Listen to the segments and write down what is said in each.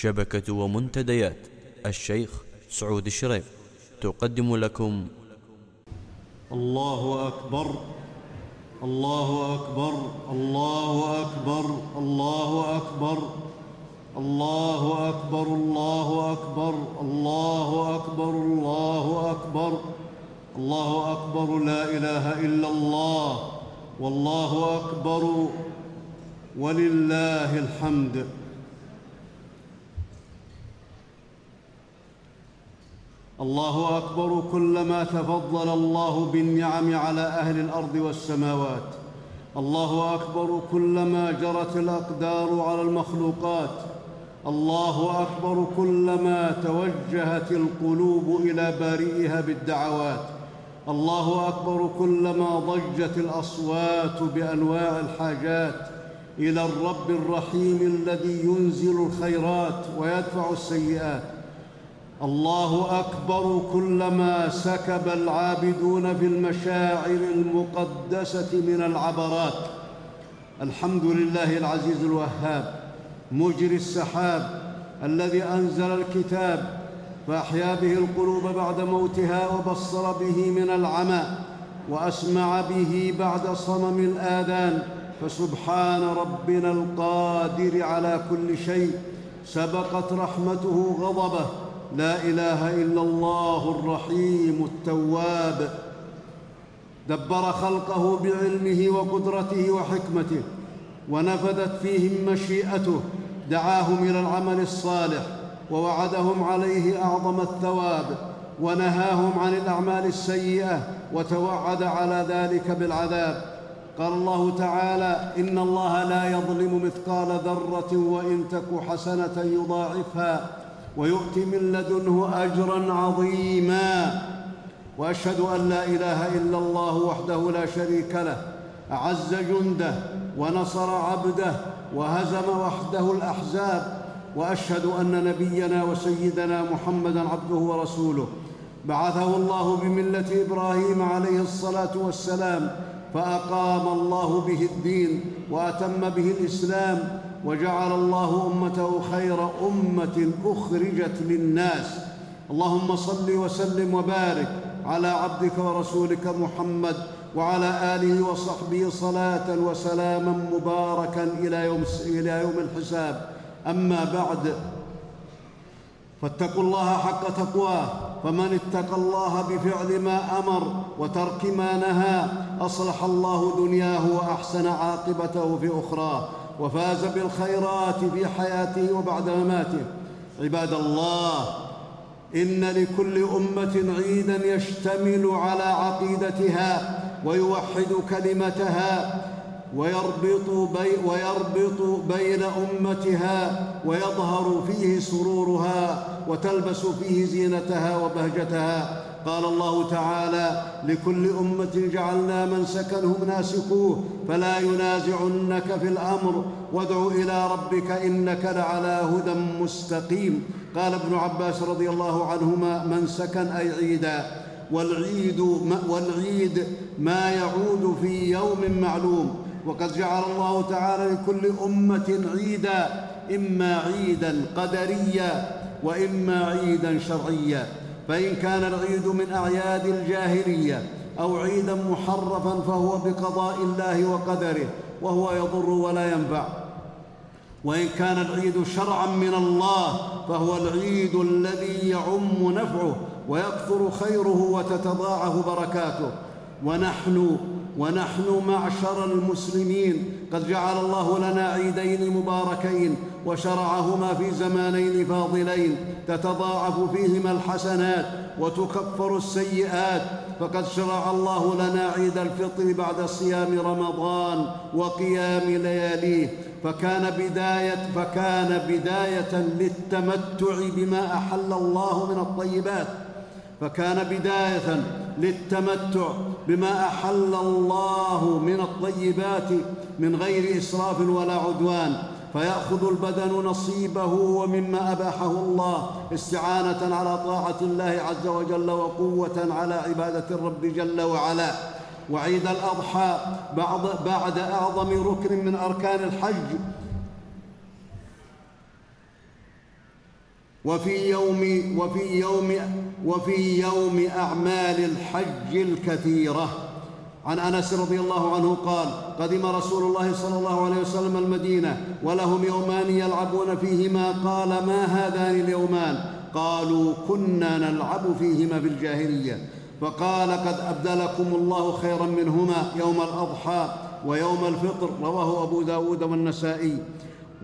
شبكة ومنتديات. الشيخ سعود الشريف تقدم لكم. الله أكبر الله أكبر الله أكبر الله أكبر الله أكبر الله أكبر الله أكبر الله أكبر الله أكبر لا إله إلا الله والله أكبر ولله الحمد. الله أكبر كلما تفضل الله بالنعم على أهل الأرض والسماوات. الله أكبر كلما جرت الأقدار على المخلوقات. الله أكبر كلما توجهت القلوب إلى بارئها بالدعوات. الله أكبر كلما ضجت الأصوات بأنواع الحاجات. إلى الرب الرحيم الذي ينزل الخيرات ويدفع السيئات. الله أكبر كلما سكب العابدون في المشاعر المقدسة من العبرات. الحمد لله العزيز الوهاب مجري السحاب الذي أنزل الكتاب فأحيا به القلوب بعد موتها وبصر به من العمى وأسمع به بعد صمم الآذان. فسبحان ربنا القادر على كل شيء سبقت رحمته غضبه لا إله إلا الله الرحيم التواب. دبر خلقه بعلمه وقدرته وحكمته ونفذت فيهم مشيئته دعاهم إلى العمل الصالح ووعدهم عليه أعظم الثواب ونهاهم عن الأعمال السيئة وتوعد على ذلك بالعذاب. قال الله تعالى إن الله لا يظلم مثقال ذرة وإن تك حسنة يضاعفها. ويؤتي من لدنه اجرا عظيما. وأشهد أن لا إله إلا الله وحده لا شريك له أعز جنده ونصر عبده وهزم وحده الأحزاب. وأشهد أن نبينا وسيدنا محمدا عبده ورسوله. بعثه الله بملة إبراهيم عليه الصلاة والسلام فأقام الله به الدين وأتم به الإسلام. وجعل الله أمته خير أمة أخرجت للناس. اللهم صل وسلم وبارك على عبدك ورسولك محمد وعلى آله وصحبه صلاة وسلاما مباركا إلى يوم إلى يوم الحساب. أما بعد فاتقوا الله حق تقواه. فمن اتقى الله بفعل ما أمر وترك ما نهى أصلح الله دنياه وأحسن عاقبته في أخراه. وفاز بالخيرات في حياته وبعد مماته. عباد الله إن لكل أمة عيدا يشتمل على عقيدتها ويوحد كلمتها ويربط, بي ويربط بين أمتها ويظهر فيه سرورها وتلبس فيه زينتها وبهجتها قال الله تعالى لكل أمة جعلنا من سكنهم ناسكوه فلا ينازعنك في الأمر. وادع إلى ربك إنك لعلى هدى مستقيم. قال ابن عباس رضي الله عنهما من سكن أي عيدا والعيد والعيد ما يعود في يوم معلوم. وقد جعل الله تعالى لكل أمة عيدا إما عيدا قدريا وإما عيدا شرعيا. فإن كان العيد من أعياد الجاهلية أو عيدا محرفا فهو بقضاء الله وقدره وهو يضر ولا ينفع. وإن كان العيد شرعا من الله فهو العيد الذي يعم نفعه ويكثر خيره وتتضاعف بركاته. ونحن ونحن معشر المسلمين قد جعل الله لنا عيدين مباركين وشرعهما في زمانين فاضلين تتضاعف فيهما الحسنات وتكفر السيئات. فقد شرع الله لنا عيد الفطر بعد صيام رمضان وقيام لياليه. فكان بداية فكان بداية للتمتع بما أحل الله من الطيبات. فكان بداية للتمتع بما أحل الله من الطيبات من غير إسراف ولا عدوان. فيأخذ البدن نصيبه ومما أباحه الله استعانة على طاعة الله عز وجل وقوة على عبادة الرب جل وعلا. وعيد الأضحى بعد, بعد أعظم ركن من أركان الحج. وفي يوم وفي يوم وفي يوم أعمال الحج الكثيرة. عن أنس رضي الله عنه قال قدم رسول الله صلى الله عليه وسلم المدينة ولهم يومان يلعبون فيهما. قال ما هذان اليومان؟ قالوا كنا نلعب فيهما في الجاهلية. فقال قد أبدلكم الله خيرا منهما يوم الأضحى ويوم الفطر. رواه أبو داود والنسائي.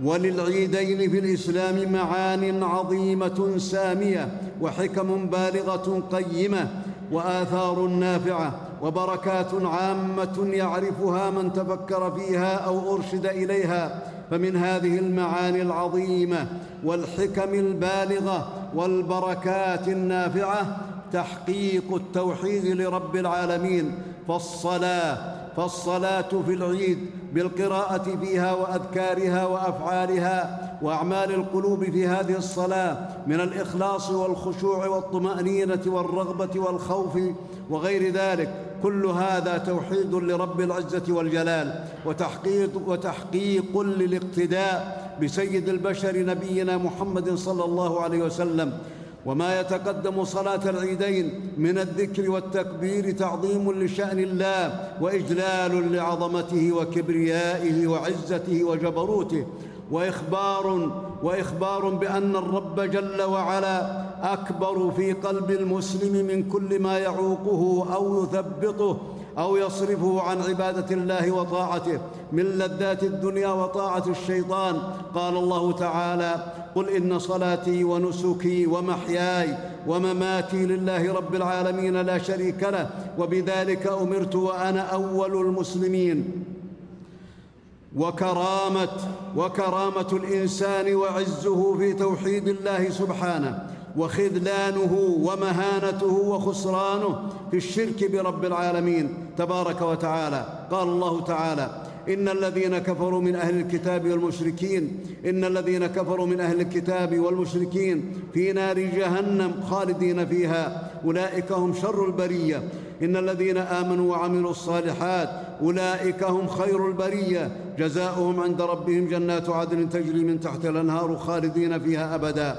وللعيدين في الإسلام معان عظيمة سامية وحكم بالغة قيمة وآثار نافعة وبركات عامة يعرفها من تفكر فيها أو أرشد إليها فمن هذه المعاني العظيمة والحكم البالغة والبركات النافعة تحقيق التوحيد لرب العالمين فالصلاة فالصلاة في العيد بالقراءة فيها وأذكارها وأفعالها وأعمال القلوب في هذه الصلاة من الإخلاص والخشوع والطمأنينة والرغبة والخوف وغير ذلك. كل هذا توحيد لرب العزة والجلال وتحقيق, وتحقيق للاقتداء بسيد البشر نبينا محمد صلى الله عليه وسلم. وما يتقدم صلاة العيدين من الذكر والتكبير تعظيم لشأن الله وإجلال لعظمته وكبريائه وعزته وجبروته واخبار وإخبار بأن الرب جل وعلا أكبر في قلب المسلم من كل ما يعوقه أو يثبطه أو يصرفه عن عبادة الله وطاعته من لذات الدنيا وطاعة الشيطان. قال الله تعالى قل إن صلاتي ونسكي ومحياي ومماتي لله رب العالمين لا شريك له وبذلك أمرت وأنا أول المسلمين. وكرامة وكرامة الإنسان وعزه في توحيد الله سبحانه وخذلانه ومهانته وخسرانه في الشرك برب العالمين. تبارك وتعالى. قال الله تعالى إن الذين كفروا من أهل الكتاب والمشركين إن الذين كفروا من أهل الكتاب والمشركين في نار جهنم خالدين فيها. أولئك هم شر البرية. إن الذين آمنوا وعملوا الصالحات أولئك هم خير البرية. جزاؤهم عند ربهم جنات عدن تجري من تحت الأنهار خالدين فيها أبدا.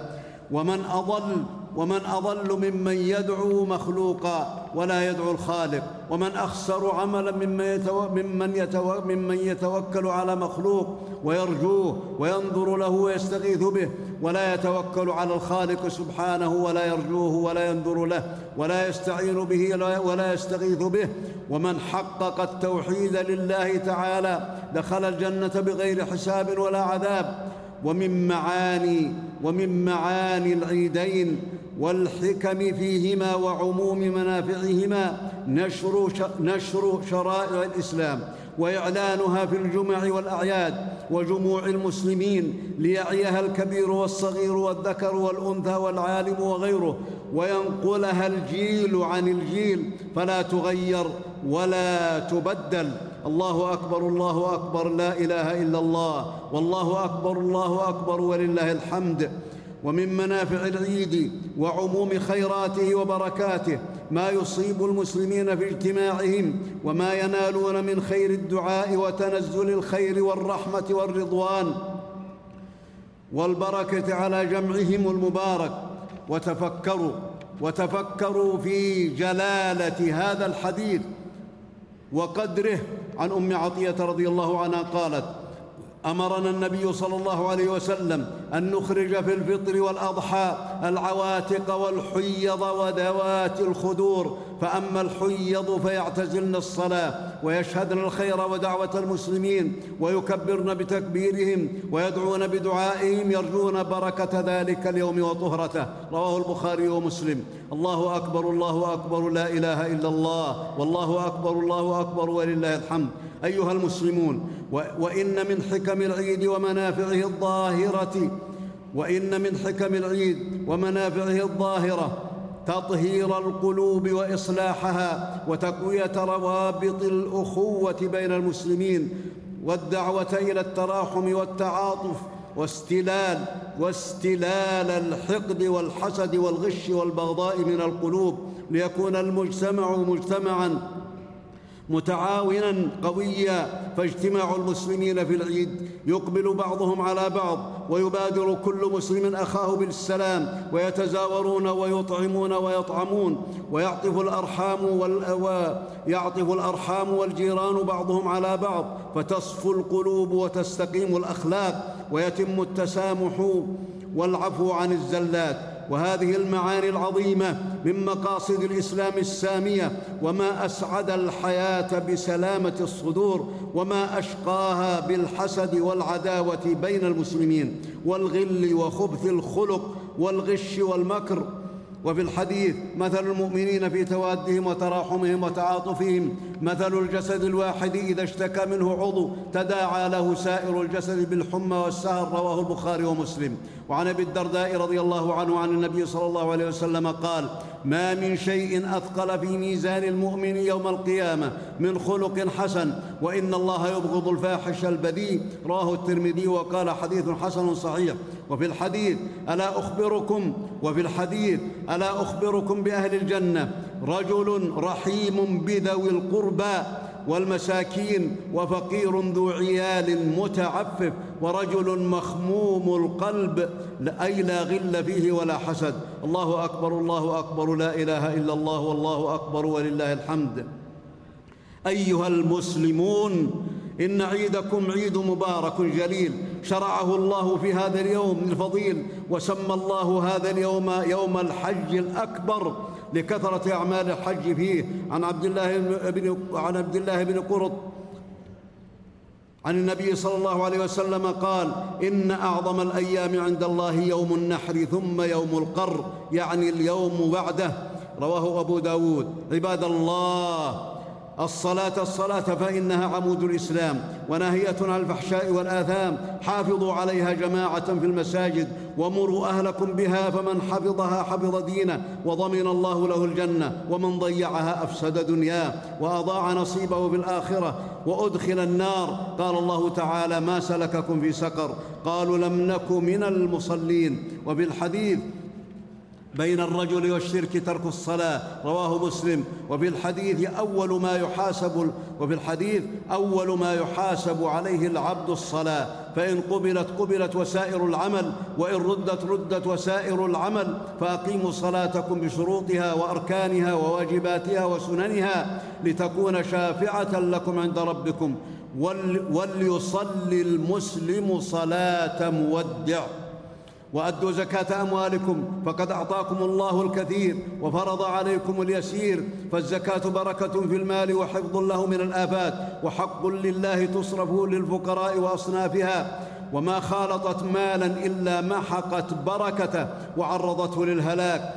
ومن أضل ومن أضل ممن يدعو مخلوقا ولا يدعو الخالق ومن أخسر عملا ممن, يتو ممن, يتو ممن يتوكل على مخلوق ويرجوه وينظر له ويستغيث به ولا يتوكل على الخالق سبحانه ولا يرجوه ولا ينظر له ولا يستعين به ولا يستغيث به ومن حقق التوحيد لله تعالى دخل الجنة بغير حساب ولا عذاب ومن معاني ومن معاني العيدين والحكم فيهما وعموم منافعهما نشر, نشر شرائع الإسلام وإعلانها في الجمع والأعياد وجموع المسلمين ليعيها الكبير والصغير والذكر والأنثى والعالم وغيره وينقلها الجيل عن الجيل فلا تغير ولا تبدل. الله أكبر الله أكبر لا إله إلا الله. والله أكبر الله أكبر ولله الحمد. ومن منافع العيد وعموم خيراته وبركاته ما يصيب المسلمين في اجتماعهم وما ينالون من خير الدعاء وتنزل الخير والرحمة والرضوان والبركة على جمعهم المبارك. وتفكروا وتفكروا في جلالة هذا الحديث وقدره. عن أم عطية رضي الله عنها قالت أمرنا النبي صلى الله عليه وسلم أن نخرج في الفطر والأضحى العواتق والحيض وذوات الخدور فأما الحيض فيعتزلن الصلاة ويشهدن الخير ودعوة المسلمين ويكبرن بتكبيرهم ويدعون بدعائهم يرجون بركة ذلك اليوم وطهرته. رواه البخاري ومسلم. الله أكبر الله أكبر لا إله إلا الله والله أكبر الله أكبر ولله الحمد. أيها المسلمون وإن من حكم العيد ومنافعه الظاهرة وإن من حكم العيد ومنافعه الظاهرة تطهير القلوب وإصلاحها وتقوية روابط الأخوة بين المسلمين والدعوة إلى التراحم والتعاطف واستلال واستلال الحقد والحسد والغش والبغضاء من القلوب ليكون المجتمع مجتمعا متعاونا قويا فاجتماع المسلمين في العيد يقبل بعضهم على بعض ويبادر كل مسلم أخاه بالسلام ويتزاورون ويطعمون ويطعمون ويعطف الأرحام ويعطف الأرحام والجيران بعضهم على بعض فتصفو القلوب وتستقيم الأخلاق ويتم التسامح والعفو عن الزلات. وهذه المعاني العظيمة من مقاصد الإسلام السامية وما أسعد الحياة بسلامة الصدور وما أشقاها بالحسد والعداوة بين المسلمين والغل وخبث الخلق والغش والمكر وفي الحديث مثل المؤمنين في توادهم وتراحمهم وتعاطفهم مثل الجسد الواحد إذا اشتكى منه عضو تداعى له سائر الجسد بالحمى والسهر رواه البخاري ومسلم. وعن أبي الدرداء رضي الله عنه عن النبي صلى الله عليه وسلم قال ما من شيء أثقل في ميزان المؤمن يوم القيامة من خلق حسن وإن الله يبغض الفاحش البذيء. رواه الترمذي وقال حديث حسن صحيح. وفي الحديث ألا أخبركم؟ وفي الحديث ألا أخبركم بأهل الجنة؟ رجل رحيم بذوي القربى والمساكين وفقير ذو عيال متعفف ورجل مخموم القلب اي لا غل فيه ولا حسد. الله أكبر الله أكبر لا إله إلا الله والله أكبر ولله الحمد. أيها المسلمون إن عيدكم عيد مبارك جليل. شرعه الله في هذا اليوم الفضيل وسمى الله هذا اليوم يوم الحج الأكبر لكثرة أعمال الحج فيه. عن عبد الله بن عن عبد الله بن قرط عن النبي صلى الله عليه وسلم قال إن أعظم الأيام عند الله يوم النحر ثم يوم القر يعني اليوم بعده. رواه أبو داود. عباد الله الصلاة الصلاة فإنها عمود الإسلام وناهية عن الفحشاء والآثام. حافظوا عليها جماعة في المساجد ومروا أهلكم بها فمن حفظها حفظ دينه وضمن الله له الجنة ومن ضيعها أفسد دنياه وأضاع نصيبه في الآخرة وأدخل النار. قال الله تعالى ما سلككم في سقر قالوا لم نك من المصلين وفي الحديث بين الرجل والشرك ترك الصلاة رواه مسلم. وفي الحديث أول ما يحاسب وفي الحديث أول ما يحاسب عليه العبد الصلاة. فإن قبلت قبلت وسائر العمل. وإن ردت ردت وسائر العمل. فأقيموا صلاتكم بشروطها وأركانها وواجباتها وسننها لتكون شافعة لكم عند ربكم. وليصلي المسلم صلاة مودع. وأدوا زكاة أموالكم فقد أعطاكم الله الكثير وفرض عليكم اليسير فالزكاة بركة في المال وحفظ له من الآفات وحق لله تصرف للفقراء وأصنافها وما خالطت مالا إلا محقت بركته وعرضته للهلاك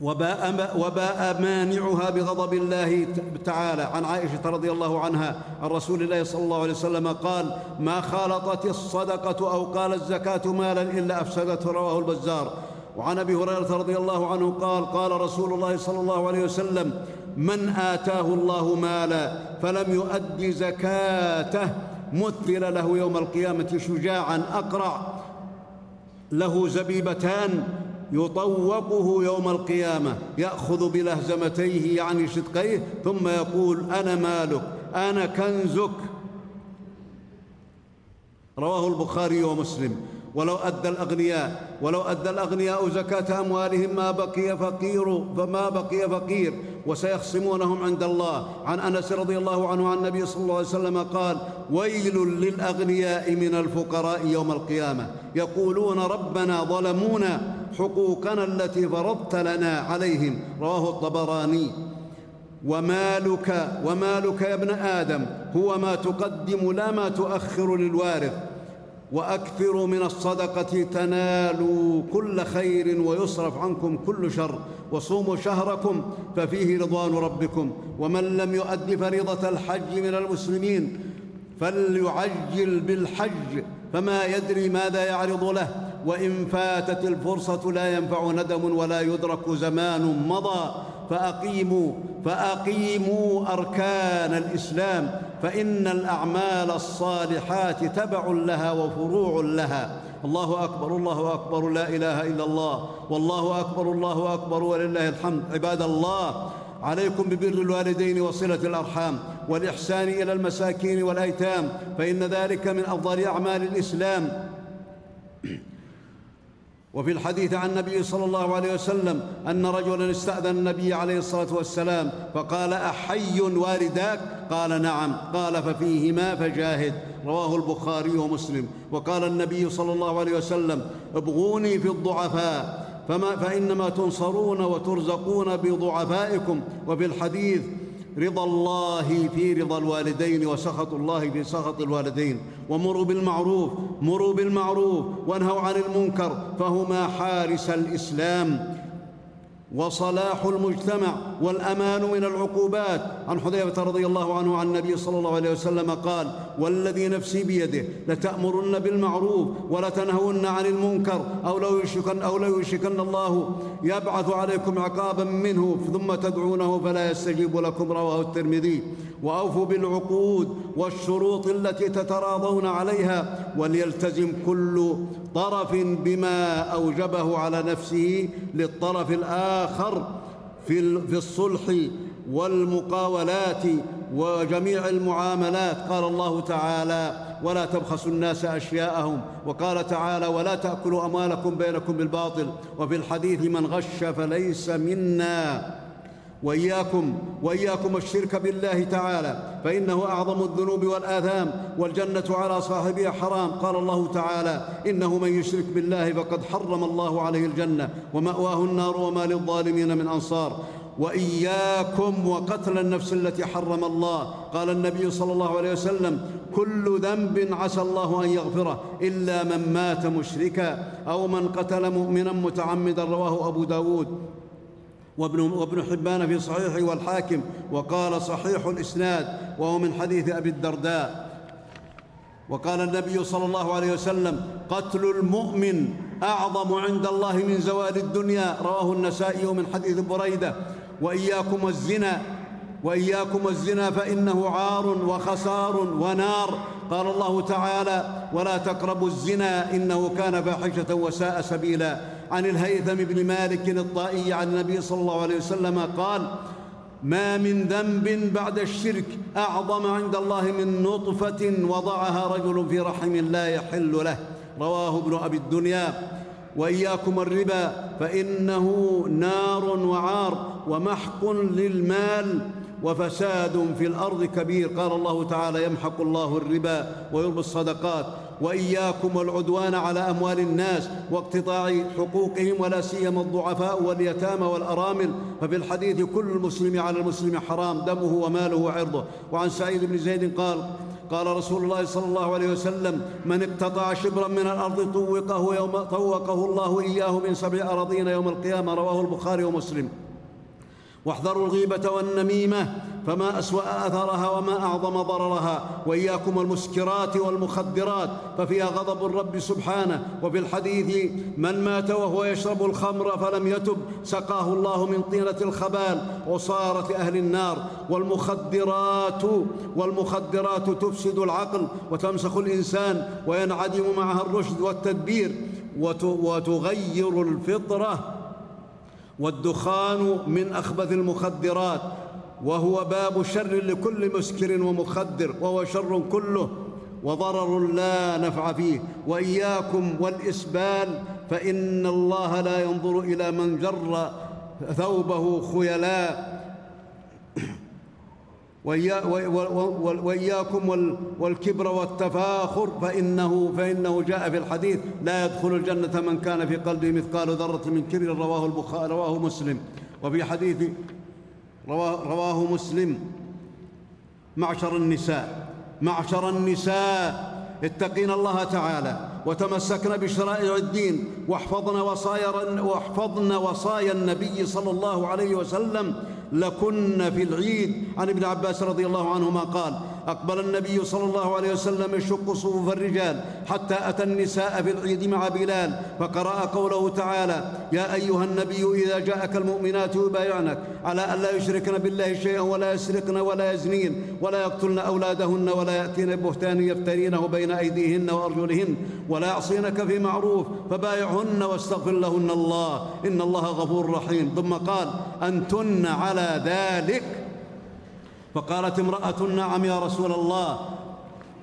وباء, مانعها بغضب الله تعالى. عن عائشة رضي الله عنها عن رسول الله صلى الله عليه وسلم قال ما خالطت الصدقة أو قال الزكاة مالا إلا أفسدته. رواه البزار. وعن أبي هريرة رضي الله عنه قال قال رسول الله صلى الله عليه وسلم من آتاه الله مالا فلم يؤد زكاته مثل له يوم القيامة شجاعا أقرع له زبيبتان يطوقه يوم القيامة يأخذ بلهزمتيه يعني شدقيه ثم يقول أنا مالك أنا كنزك. رواه البخاري ومسلم. ولو أدى الأغنياء ولو أدى الأغنياء زكاة أموالهم ما بقي فقير فما بقي فقير. وسيخصمونهم عند الله. عن أنس رضي الله عنه عن النبي صلى الله عليه وسلم قال ويل للأغنياء من الفقراء يوم القيامة. يقولون ربنا ظلمونا. حقوقنا التي فرضت لنا عليهم رواه الطبراني. ومالك ومالك يا ابن آدم هو ما تقدم لا ما تؤخر للوارث. واكثروا من الصدقة تنالوا كل خير ويصرف عنكم كل شر. وصوموا شهركم ففيه رضوان ربكم. ومن لم يؤد فريضه الحج من المسلمين فليعجل بالحج. فما يدري ماذا يعرض له. وإن فاتت الفرصة لا ينفع ندم ولا يدرك زمان مضى. فأقيموا فأقيموا أركان الإسلام فإن الأعمال الصالحات تبع لها وفروع لها. الله أكبر الله أكبر لا إله إلا الله. والله أكبر الله أكبر ولله الحمد. عباد الله عليكم ببر الوالدين وصلة الأرحام والإحسان إلى المساكين والأيتام فإن ذلك من أفضل أعمال الإسلام. وفي الحديث عن النبي صلى الله عليه وسلم أن رجلا استأذن النبي عليه الصلاة والسلام فقال أحي والداك قال نعم. قال ففيهما فجاهد. رواه البخاري ومسلم. وقال النبي صلى الله عليه وسلم ابغوني في الضعفاء. فما فإنما تنصرون وترزقون بضعفائكم. وفي الحديث رضا الله في رضا الوالدين وسخط الله في سخط الوالدين. ومروا بالمعروف مروا بالمعروف وانهوا عن المنكر فهما حارس الإسلام. وصلاح المجتمع والأمان من العقوبات. عن حذيفة رضي الله عنه عن النبي صلى الله عليه وسلم قال والذي نفسي بيده لتأمرن بالمعروف ولتنهون عن المنكر أو لو يشكن أو لو يشكن الله يبعث عليكم عقابا منه ثم تدعونه فلا يستجيب لكم. رواه الترمذي. وأوفوا بالعقود والشروط التي تتراضون عليها وليلتزم كل طرف بما أوجبه على نفسه للطرف الآخر في الصلح والمقاولات وجميع المعاملات. قال الله تعالى ولا تبخسوا الناس أشياءهم وقال تعالى ولا تأكلوا أموالكم بينكم بالباطل وفي الحديث من غش فليس منا وإياكم وإياكم الشرك بالله تعالى فإنه أعظم الذنوب والآثام والجنة على صاحبها حرام. قال الله تعالى إنه من يشرك بالله فقد حرم الله عليه الجنة ومأواه النار وما للظالمين من أنصار. وإياكم وقتل النفس التي حرم الله. قال النبي صلى الله عليه وسلم كل ذنب عسى الله أن يغفره إلا من مات مشركا أو من قتل مؤمنا متعمدا رواه أبو داود. وابن, وابن حبان في صحيحه والحاكم وقال صحيح الإسناد وهو من حديث أبي الدرداء. وقال النبي صلى الله عليه وسلم قتل المؤمن أعظم عند الله من زوال الدنيا. رواه النسائي من حديث بريدة. وإياكم الزنا وإياكم الزنا فإنه عار وخسار ونار. قال الله تعالى ولا تقربوا الزنا إنه كان فاحشة وساء سبيلا. عن الهيثم بن مالك الطائي عن النبي صلى الله عليه وسلم قال ما من ذنب بعد الشرك أعظم عند الله من نطفة وضعها رجل في رحم لا يحل له. رواه ابن أبي الدنيا. وإياكم الربا فإنه نار وعار ومحق للمال وفساد في الأرض كبير. قال الله تعالى يمحق الله الربا ويربي الصدقات. وإياكم والعدوان على أموال الناس واقتطاع حقوقهم ولا سيما الضعفاء واليتامى والأرامل. ففي الحديث كل المسلم على المسلم حرام دمه وماله وعرضه. وعن سعيد بن زيد قال قال رسول الله صلى الله عليه وسلم من اقتطع شبرا من الأرض طوقه يوم طوقه الله إياه من سبع أراضين يوم القيامة. رواه البخاري ومسلم. واحذروا الغيبة والنميمة فما أسوأ أثرها وما أعظم ضررها. وإياكم المسكرات والمخدرات ففيها غضب الرب سبحانه. وفي الحديث من مات وهو يشرب الخمر فلم يتب سقاه الله من طينة الخبال وصارت أهل النار. والمخدرات والمخدرات تفسد العقل وتمسخ الإنسان وينعدم معها الرشد والتدبير وتغير الفطرة. والدخان من أخبث المخدرات وهو باب شر لكل مسكر ومخدر وهو شر كله وضرر لا نفع فيه. وإياكم والإسبال فإن الله لا ينظر إلى من جر ثوبه خيلاء. وإياكم والكبر والتفاخر فإنه فإنه جاء في الحديث لا يدخل الجنة من كان في قلبه مثقال ذرة من كبر رواه البخاري رواه مسلم. وفي حديث رواه, رواه مسلم معشر النساء معشر النساء اتقين الله تعالى وتمسكن بشرائع الدين واحفظن وصايا واحفظن وصايا النبي صلى الله عليه وسلم لكن في العيد. عن ابن عباس رضي الله عنهما قال أقبل النبي صلى الله عليه وسلم يشق صفوف الرجال حتى أتى النساء في العيد مع بلال فقرأ قوله تعالى يا أيها النبي إذا جاءك المؤمنات يبايعنك على الا يشركن بالله شيئا ولا يسرقن ولا يزنين ولا يقتلن أولادهن ولا يأتين بهتان يفترينه بين أيديهن وأرجلهن ولا يعصينك في معروف فبايعهن واستغفر لهن الله إن الله غفور رحيم. ثم قال أنتن على ذلك فقالت امرأة نعم يا رسول الله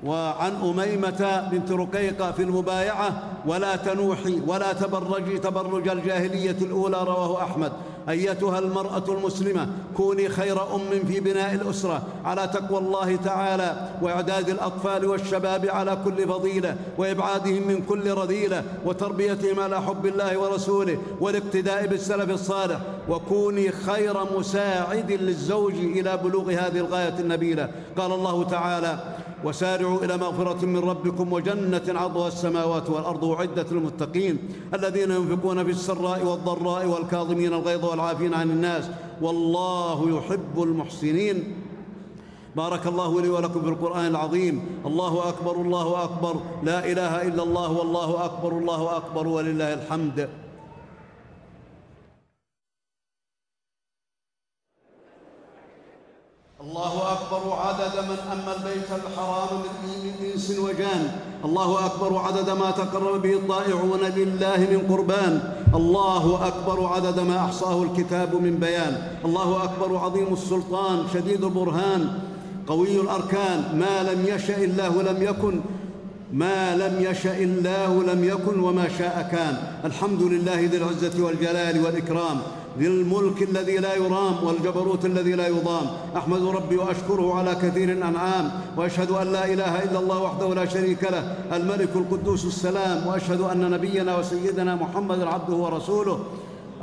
وعن أميمة بنت رقيقة في المبايعة ولا تنوحي ولا تبرجي تبرج الجاهلية الأولى رواه أحمد. أيتها المرأة المسلمة كوني خير أم في بناء الأسرة. على تقوى الله تعالى وإعداد الأطفال والشباب على كل فضيلة وإبعادهم من كل رذيلة وتربيتهم على حب الله ورسوله والاقتداء بالسلف الصالح. وكوني خير مساعد للزوج إلى بلوغ هذه الغاية النبيلة. قال الله تعالى وسارعوا إلى مغفرة من ربكم وجنة عرضها السماوات والأرض اعدت للمتقين الذين ينفقون في السراء والضراء والكاظمين الغيظ والعافين عن الناس والله يحب المحسنين. بارك الله لي ولكم في القرآن العظيم. الله أكبر الله أكبر. لا إله إلا الله والله أكبر الله أكبر ولله الحمد. الله أكبر عدد من أما البيت الحرام من إنس وجان. الله أكبر عدد ما تقرب به الطائعون لله من قربان. الله أكبر عدد ما أحصاه الكتاب من بيان. الله أكبر عظيم السلطان شديد البرهان قوي الأركان. ما لم يشأ الله لم يكن ما لم يشأ الله لم يكن وما شاء كان. الحمد لله ذي العزة والجلال والإكرام. ذي الملك الذي لا يرام والجبروت الذي لا يضام. أحمد ربي وأشكره على كثير الأنعام وأشهد أن لا إله إلا الله وحده لا شريك له الملك القدوس السلام وأشهد أن نبينا وسيدنا محمد عبده ورسوله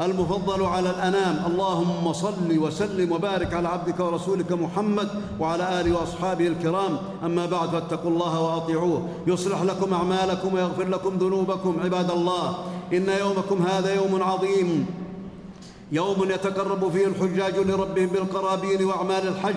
المفضل على الأنام. اللهم صل وسلم وبارك على عبدك ورسولك محمد وعلى آله وأصحابه الكرام. أما بعد فاتقوا الله وأطيعوه. يصلح لكم أعمالكم ويغفر لكم ذنوبكم عباد الله. إن يومكم هذا يوم عظيم. يوم يتقرب فيه الحجاج لربهم بالقرابين وأعمال الحج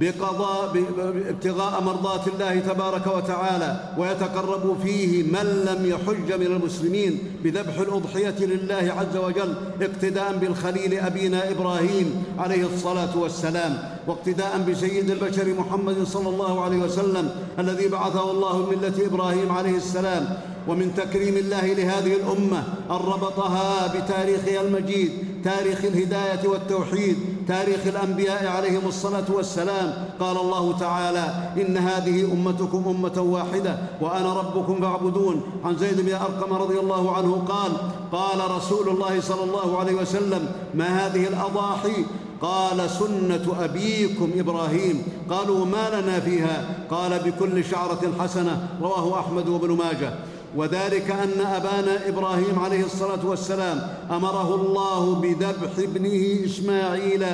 بقضاء ابتغاء مرضات الله تبارك وتعالى ويتقرب فيه من لم يحج من المسلمين بذبح الأضحية لله عز وجل اقتداء بالخليل أبينا إبراهيم عليه الصلاة والسلام واقتداء بسيد البشر محمد صلى الله عليه وسلم الذي بعثه الله من ملة إبراهيم عليه السلام ومن تكريم الله لهذه الأمة ان ربطها بتاريخها المجيد تاريخ الهداية والتوحيد تاريخ الأنبياء عليهم الصلاة والسلام. قال الله تعالى إن هذه أمتكم أمة واحدة وأنا ربكم فاعبدون. عن زيد بن أرقم رضي الله عنه قال قال رسول الله صلى الله عليه وسلم ما هذه الأضاحي؟ قال سنة أبيكم إبراهيم. قالوا ما لنا فيها؟ قال بكل شعرة حسنة. رواه أحمد وابن ماجه. وذلك أن أبانا إبراهيم عليه الصلاة والسلام أمره الله بذبح ابنه إسماعيل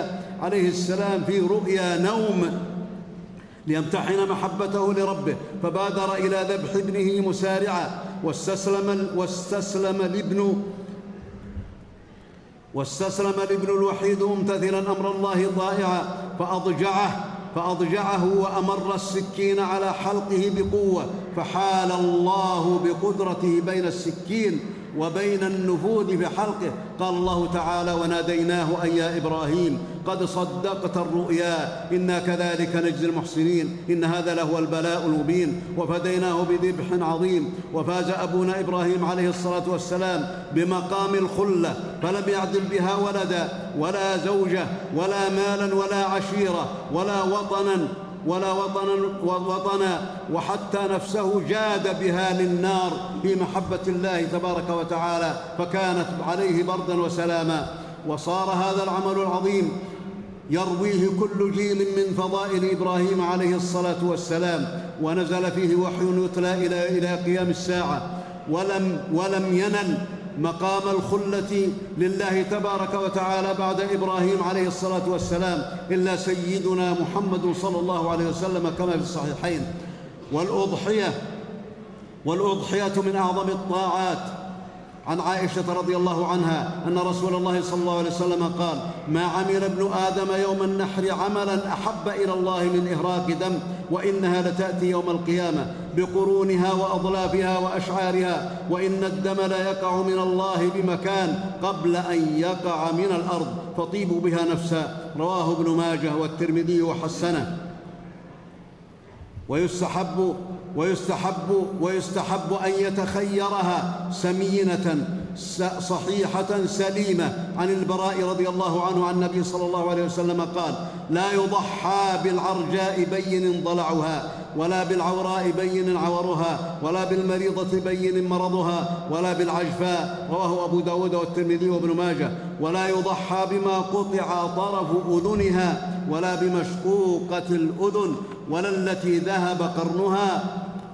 عليه السلام في رؤيا نوم ليمتحن محبته لربه فبادر إلى ذبح ابنه مسارعا واستسلم واستسلم الابن واستسلم الابن الوحيد ممتثلا أمر الله ضائعا فأضجعه فأضجعه وأمر السكين على حلقه بقوة فحال الله بقدرته بين السكين. وبين النفوذ في حلقه. قال الله تعالى وناديناه أن يا إبراهيم قد صدقت الرؤيا. إنا كذلك نجزي المحسنين. إن هذا لهو البلاء المبين. وفديناه بذبح عظيم. وفاز أبونا إبراهيم عليه الصلاة والسلام بمقام الخلة. فلم يعدل بها ولدا ولا زوجة ولا مالا ولا عشيرة ولا وطنا ولا وطنا وطنا وحتى نفسه جاد بها للنار في محبة الله تبارك وتعالى فكانت عليه بردا وسلاما. وصار هذا العمل العظيم يرويه كل جيل من فضائل إبراهيم عليه الصلاة والسلام ونزل فيه وحي يتلى إلى إلى قيام الساعة. ولم ولم ينل مقام الخلة لله تبارك وتعالى بعد إبراهيم عليه الصلاة والسلام إلا سيدنا محمد صلى الله عليه وسلم كما في الصحيحين. والأضحية والأضحية من أعظم الطاعات. عن عائشة رضي الله عنها أن رسول الله صلى الله عليه وسلم قال ما عمل ابن آدم يوم النحر عملا أحب إلى الله من اهراق دم وإنها لتأتي يوم القيامة. بقرونها وأضلافها وأشعارها وإن الدم لا يقع من الله بمكان قبل أن يقع من الأرض. فطيبوا بها نفسا. رواه ابن ماجه والترمذي وحسنه. ويستحب ويستحب ويستحب أن يتخيرها سمينة صحيحة سليمة. عن البراء رضي الله عنه عن النبي صلى الله عليه وسلم قال لا يضحى بالعرجاء بين ضلعها ولا بالعوراء بين عورها ولا بالمريضة بين مرضها ولا بالعجفاء. رواه أبو داود والترمذي وابن ماجه. ولا يضحى بما قطع طرف أذنها ولا بمشقوقة الأذن ولا التي ذهب قرنها.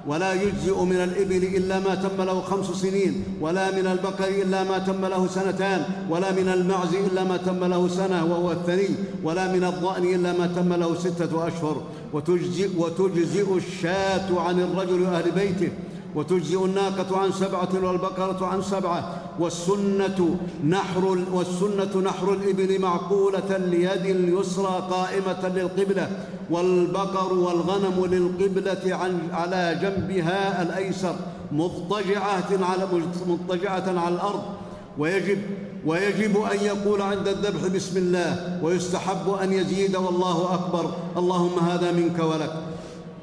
ولا يجزئ من الإبل إلا ما تم له خمس سنين ولا من البقر إلا ما تم له سنتان ولا من المعز إلا ما تم له سنة وهو الثني ولا من الضأن إلا ما تم له ستة أشهر. وتجزئ, وتجزئ الشاة عن الرجل أهل بيته وتجزئ الناقة عن سبعة والبقرة عن سبعة والسنة نحر والسنة نحر الإبل معقولة ليد اليسرى قائمة للقبلة والبقر والغنم للقبلة عن على جنبها الأيسر مضطجعة على مضطجعة على الأرض. ويجب ويجب أن يقول عند الذبح بسم الله ويستحب أن يزيد والله أكبر اللهم هذا منك ولك.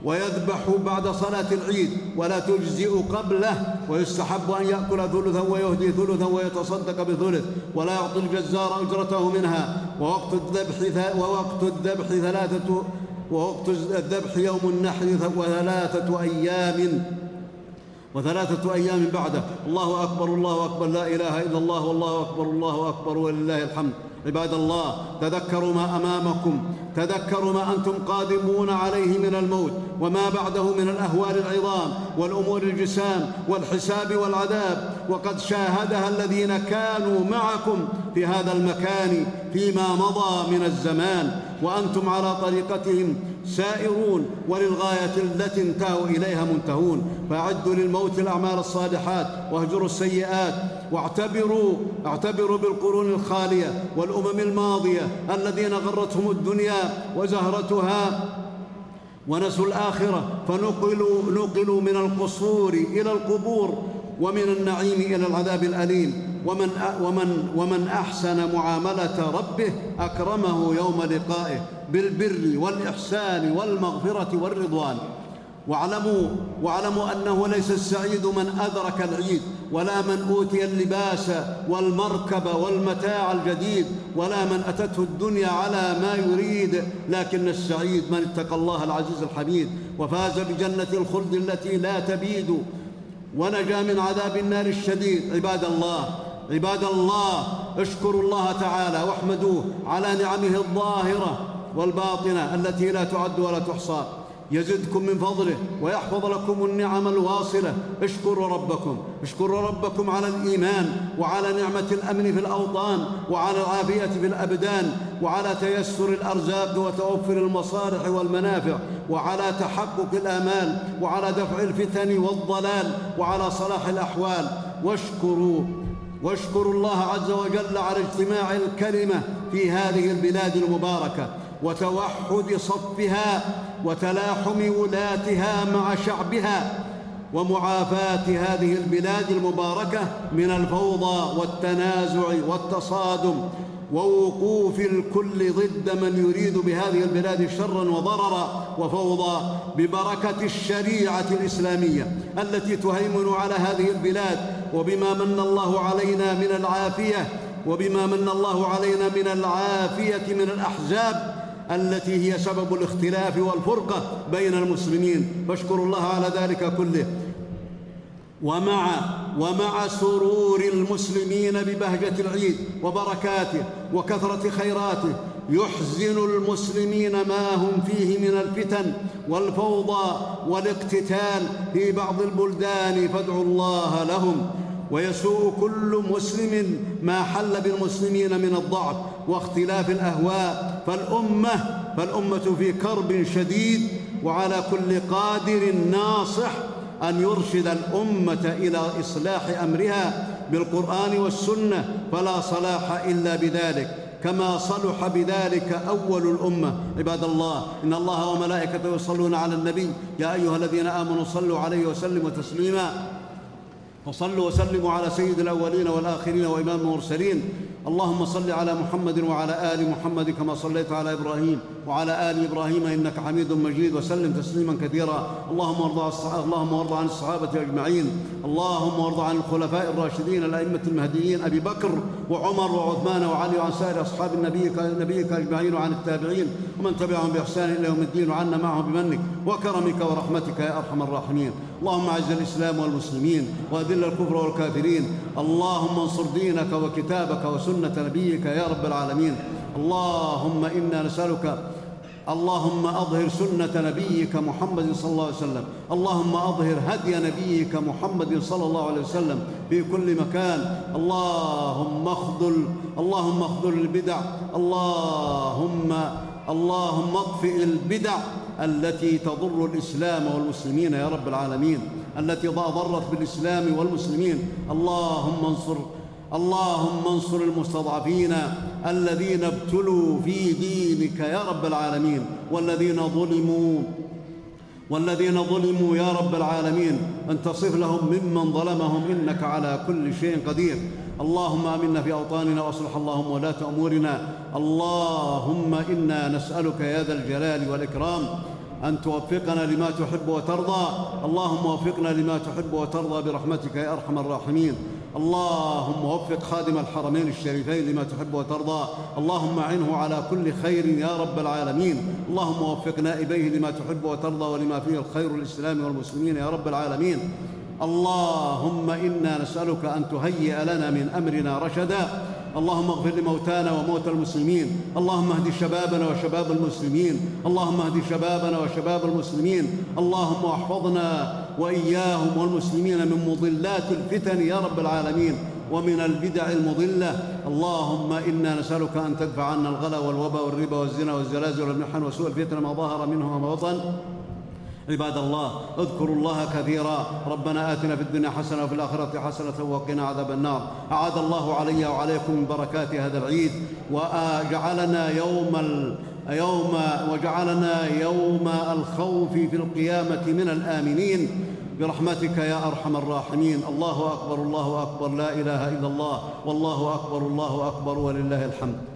ويذبح بعد صلاة العيد ولا تجزئ قبله ويستحب أن يأكل ثلثا ويهدي ثلثا ويتصدق بثلث ولا يعطي الجزار أجرته منها. ووقت الذبح ووقت الذبح ثلاثة ووقت الذبح يوم النحر وثلاثة أيام وثلاثة أيام بعده. الله أكبر الله أكبر لا إله إلا الله والله أكبر الله أكبر ولله الحمد. عباد الله تذكروا ما أمامكم تذكروا ما أنتم قادمون عليه من الموت وما بعده من الأهوال العظام والأمور الجسام والحساب والعذاب. وقد شاهدها الذين كانوا معكم في هذا المكان فيما مضى من الزمان وأنتم على طريقتهم سائرون وللغاية التي انتهوا إليها منتهون. فأعدوا للموت الأعمال الصالحات واهجروا السيئات واعتبروا اعتبروا بالقرون الخالية والأمم الماضية الذين غرتهم الدنيا وزهرتها ونسوا الآخرة. فنقلوا نقلوا من القصور إلى القبور ومن النعيم إلى العذاب الأليم. ومن ومن ومن أحسن معاملة ربه أكرمه يوم لقائه. بالبر والإحسان والمغفرة والرضوان. واعلموا واعلموا أنه ليس السعيد من أدرك العيد ولا من أوتي اللباس والمركب والمتاع الجديد ولا من أتته الدنيا على ما يريد. لكن السعيد من اتقى الله العزيز الحميد وفاز بجنة الخلد التي لا تبيد ونجا من عذاب النار الشديد. عباد الله عباد الله اشكروا الله تعالى واحمدوه على نعمه الظاهرة والباطنه التي لا تعد ولا تحصى. يزدكم من فضله ويحفظ لكم النعم الواصلة. اشكروا ربكم. اشكروا ربكم على الإيمان وعلى نعمة الأمن في الأوطان وعلى العافية في الأبدان وعلى تيسر الأرزاق وتوفر المصالح والمنافع وعلى تحقق الآمال وعلى دفع الفتن والضلال وعلى صلاح الأحوال. واشكروا. واشكروا الله عز وجل على اجتماع الكلمة في هذه البلاد المباركة. وتوحد صفها وتلاحم ولاتها مع شعبها ومعافاة هذه البلاد المباركة من الفوضى والتنازع والتصادم ووقوف الكل ضد من يريد بهذه البلاد شرا وضررا وفوضى ببركة الشريعة الإسلامية التي تهيمن على هذه البلاد وبما من الله علينا من العافية وبما من الله علينا من العافية من الأحزاب التي هي سبب الاختلاف والفرقة بين المسلمين. فاشكروا الله على ذلك كله. ومع ومع سرور المسلمين ببهجة العيد وبركاته وكثرة خيراته يحزن المسلمين ما هم فيه من الفتن والفوضى والاقتتال في بعض البلدان. فادعوا الله لهم. ويسوء كل مسلم ما حل بالمسلمين من الضعف واختلاف الأهواء. فالأمة فالأمة في كرب شديد وعلى كل قادر ناصح أن يرشد الأمة إلى إصلاح أمرها بالقرآن والسنة فلا صلاح إلا بذلك. كما صلح بذلك أول الأمة. عباد الله إن الله وملائكته يصلون على النبي. يا أيها الذين آمنوا صلوا عليه وسلموا تسليما. وصلوا وسلموا على سيد الأولين والآخرين وإمام المرسلين. اللهم صل على محمد وعلى آل محمد كما صليت على إبراهيم وعلى آل إبراهيم إنك حميد مجيد وسلم تسليما كثيرا. اللهم وارض اللهم وارض عن الصحابة أجمعين. اللهم وارض عن الخلفاء الراشدين الأئمة المهديين أبي بكر وعمر وعثمان وعلي وعن سائر اصحاب نبيك نبيك أجمعين وعن التابعين. ومن تبعهم بإحسان إلى يوم الدين وعنا معهم بمنك وكرمك ورحمتك يا أرحم الراحمين. اللهم أعز الإسلام والمسلمين وأذل الكفر والكافرين. اللهم انصر دينك وكتابك وسنة نبيك يا رب العالمين. اللهم إنا نسألك اللهم أظهر سنة نبيك محمد صلى الله عليه وسلم. اللهم أظهر هدي نبيك محمد صلى الله عليه وسلم في كل مكان. اللهم اخذل اللهم اخذل البدع. اللهم اللهم اطفئ البدع. التي تضر الإسلام والمسلمين يا رب العالمين التي ضرت بالإسلام والمسلمين. اللهم انصر اللهم انصر المستضعفين الذين ابتلوا في دينك يا رب العالمين والذين ظلموا والذين ظلموا يا رب العالمين. ان تصف لهم ممن ظلمهم إنك على كل شيء قدير. اللهم آمنا في أوطاننا وأصلح اللهم ولاة أمورنا. اللهم إنا نسألك يا ذا الجلال والإكرام أن توفقنا لما تحب وترضى. اللهم وفقنا لما تحب وترضى برحمتك يا أرحم الراحمين. اللهم وفق خادم الحرمين الشريفين لما تحب وترضى. اللهم اعنه على كل خير يا رب العالمين. اللهم وفق نائبيه لما تحب وترضى ولما فيه الخير للإسلام والمسلمين يا رب العالمين. اللهم إنا نسألك أن تهيئ لنا من أمرنا رشدا. اللهم اغفر لموتانا وموتى المسلمين. اللهم اهد شبابنا وشباب المسلمين. اللهم اهد شبابنا وشباب المسلمين. اللهم احفظنا وإياهم والمسلمين من مضلات الفتن يا رب العالمين ومن البدع المضلة. اللهم إنا نسألك أن تدفع عنا الغلا والوبا والربا والزنا والزلازل والمحن وسوء الفتن ما ظهر منه وما بطن. عباد الله اذكروا الله كثيرا. ربنا آتنا في الدنيا حسنة وفي الآخرة حسنة وقنا عذاب النار. أعاد الله علي وعليكم من بركات هذا العيد. وجعلنا يوم ال يوم وجعلنا يوم الخوف في القيامة من الآمنين. برحمتك يا أرحم الراحمين. الله أكبر الله أكبر. لا إله إلا الله. والله أكبر الله أكبر. ولله الحمد.